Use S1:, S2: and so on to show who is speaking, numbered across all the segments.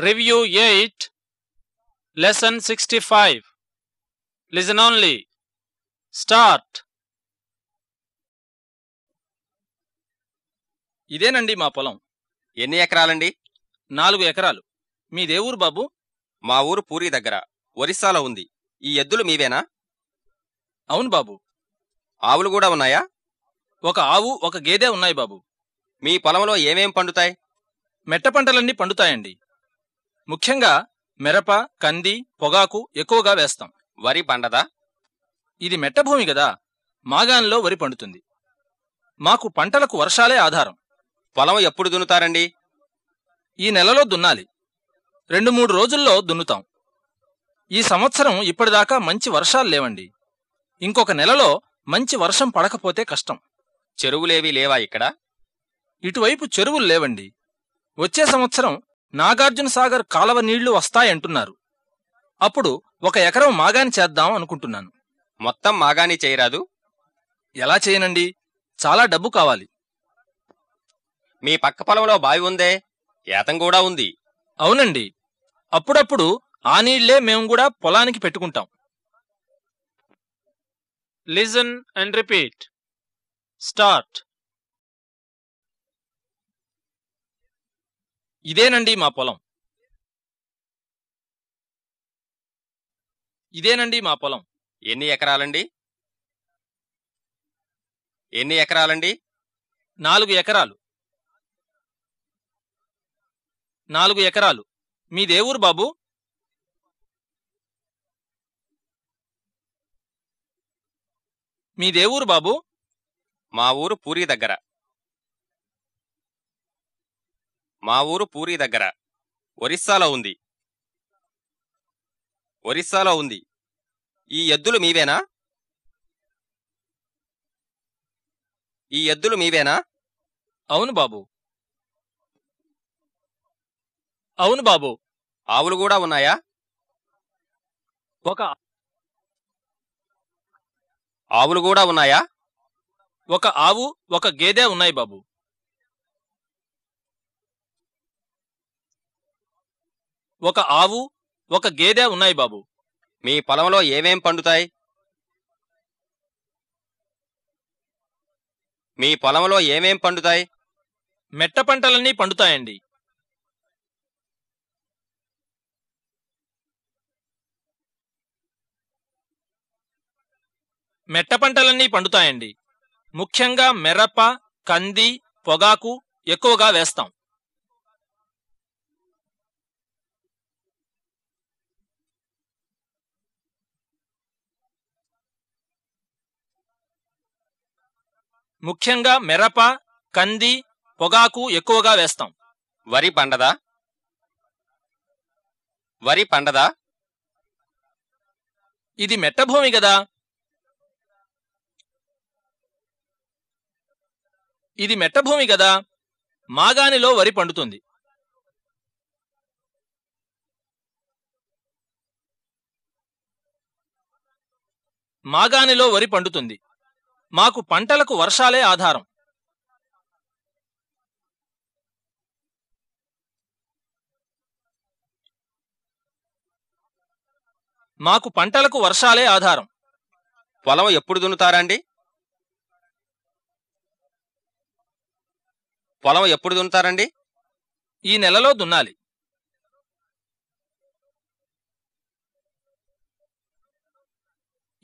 S1: Review 8, Lesson 65. Listen only. Start. ఇదేనండి మా పొలం.
S2: ఎన్ని ఎకరాలండి?
S1: నాలుగు ఎకరాలు. మీ దేవురు బాబు?
S2: మా ఊరు పూరి దగ్గర. ఒరిస్సాలో ఉంది. ఈ ఎద్దులు మీవేనా?
S1: అవును బాబు.
S2: ఆవులు కూడా ఉన్నాయా?
S1: ఒక ఆవు ఒక గేదె ఉన్నాయి బాబు.
S2: మీ పొలంలో ఏమేం పండుతాయి?
S1: మెట్ట పంటలన్నీ పండుతాయండి. ముఖ్యంగా మిరప కంది పొగాకు ఎక్కువగా వేస్తాం.
S2: వరి పండదా?
S1: ఇది మెట్ట భూమి కదా మాగాన్లో వరి పండుతుంది. మాకు పంటలకు వర్షాలే ఆధారం.
S2: పొలం ఎప్పుడు దున్నుతారండి?
S1: ఈ నెలలో దున్నాలి. రెండు మూడు రోజుల్లో దున్నుతాం. ఈ సంవత్సరం ఇప్పటిదాకా మంచి వర్షాలు లేవండి. ఇంకొక నెలలో మంచి వర్షం పడకపోతే కష్టం.
S2: చెరువులేవి లేవా ఇక్కడ?
S1: ఇటువైపు చెరువులు లేవండి. వచ్చే సంవత్సరం నాగార్జున సాగర్ కాలవ నీళ్ళు వస్తాయంటున్నారు. అప్పుడు ఒక ఎకరం మాగాని చేద్దాం అనుకుంటున్నాను.
S2: మొత్తం మాగాని చేయరాదు?
S1: ఎలా చేయనండి? చాలా డబ్బు కావాలి.
S2: మీ పక్క పొలంలో బావి ఉందే? ఏతం కూడా ఉంది.
S1: అవునండి. అప్పుడప్పుడు ఆ నీళ్ళే మేము కూడా పొలానికి పెట్టుకుంటాం. Listen and repeat. స్టార్ట్. ఇదేనండి మా పొలం. ఇదేనండి మా పొలం.
S2: ఎన్ని ఎకరాలండి? ఎన్ని ఎకరాలండి?
S1: నాలుగు ఎకరాలు. నాలుగు ఎకరాలు. మీ దేవురు బాబు? మీ దేవురు బాబు?
S2: మా ఊరు పూరి దగ్గర. మా ఊరు పూరి దగ్గర. ఒరిస్సాలో ఉంది. ఒరిస్సాలో ఉంది. ఈ ఎద్దులు మీవేనా? ఈ ఎద్దులు మీవేనా?
S1: అవును బాబు. అవును బాబు.
S2: ఆవులు కూడా ఉన్నాయా?
S1: ఒక
S2: ఆవులు కూడా ఉన్నాయా?
S1: ఒక ఆవు ఒక గేదె ఉన్నాయి బాబు. ఒక ఆవు ఒక గేదె ఉన్నాయి బాబు.
S2: మీ పొలంలో ఏమేం పండుతాయి? మీ పొలంలో ఏమేం పండుతాయి?
S1: మెట్ట పంటలన్నీ పండుతాయండి. మెట్ట పంటలన్నీ పండుతాయండి. ముఖ్యంగా మిరప కంది పొగాకు ఎక్కువగా వేస్తాం. ముఖ్యంగా మిరప కంది పొగాకు ఎక్కువగా వేస్తాం.
S2: వరి పండదా? వరి పండదా?
S1: ఇది మెట్ట భూమి కదా. ఇది మెట్ట భూమి కదా. మాగానిలో వరి పండుతుంది. మాగానిలో వరి పండుతుంది. మాకు పంటలకు వర్షాలే ఆధారం. మాకు పంటలకు వర్షాలే ఆధారం.
S2: పొలం ఎప్పుడు దున్నుతారండి? పొలం ఎప్పుడు దున్నుతారండి?
S1: ఈ నెలలో దున్నాలి.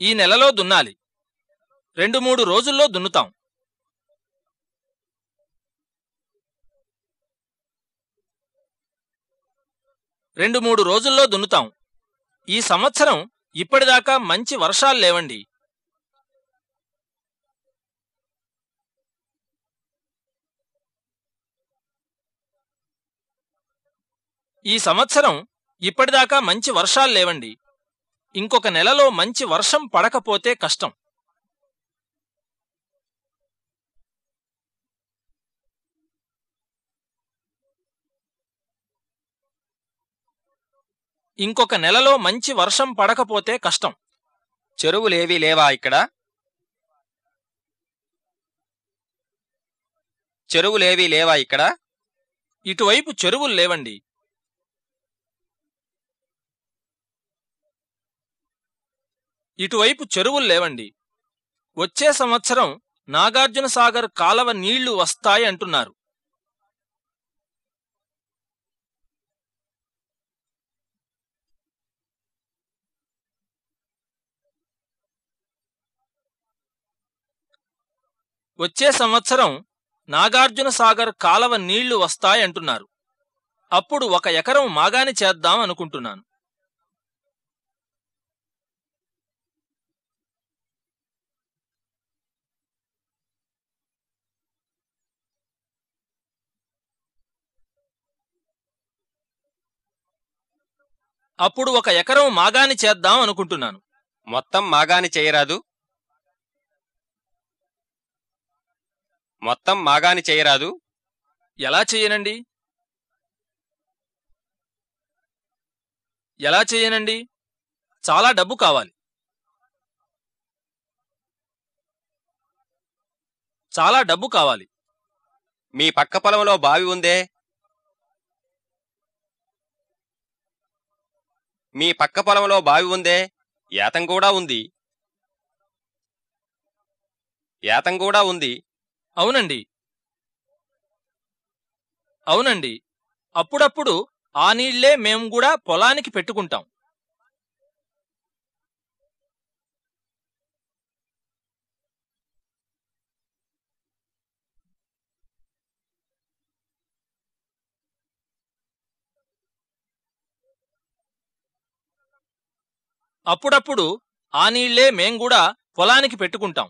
S1: ఈ నెలలో దున్నాలి. రెండు మూడు రోజుల్లో దున్నుతాం. రెండు మూడు రోజుల్లో దున్నుతాం. ఈ సంవత్సరం ఇప్పటిదాకా మంచి వర్షాలు లేవండి. ఈ సంవత్సరం ఇప్పటిదాకా మంచి వర్షాలు లేవండి. ఇంకొక నెలలో మంచి వర్షం పడకపోతే కష్టం. ఇంకొక నెలలో మంచి వర్షం పడకపోతే కష్టం.
S2: చెరువులేవీ లేవా ఇక్కడ? చెరువులేవీ లేవా ఇక్కడ?
S1: ఇటువైపు చెరువులు లేవండి. ఇటువైపు చెరువులు లేవండి. వచ్చే సంవత్సరం నాగార్జున సాగర్ కాలవ నీళ్ళు వస్తాయి అంటున్నారు. వచ్చే సంవత్సరం నాగార్జున సాగర్ కాలవ నీళ్ళు వస్తాయి అంటున్నారు. అప్పుడు ఒక ఎకరం మాగాని చేద్దాం అనుకుంటున్నాను. అప్పుడు ఒక ఎకరం మాగాని చేద్దాం అనుకుంటున్నాను.
S2: మొత్తం మాగాని చేయరాదు. మొత్తం మాగాని చేయరాదు.
S1: ఎలా చేయనండి? ఎలా చేయనండి? చాలా డబ్బు కావాలి. చాలా డబ్బు కావాలి.
S2: మీ పక్క పొలంలో బావి ఉందే? మీ పక్క పొలంలో బావి ఉందే? ఏతం కూడా ఉంది. ఏతం కూడా ఉంది.
S1: అవునండి. అవునండి. అప్పుడప్పుడు ఆ నీళ్ళే మేము కూడా పొలానికి పెట్టుకుంటాం. అప్పుడప్పుడు ఆ నీళ్ళే మేం కూడా పొలానికి పెట్టుకుంటాం.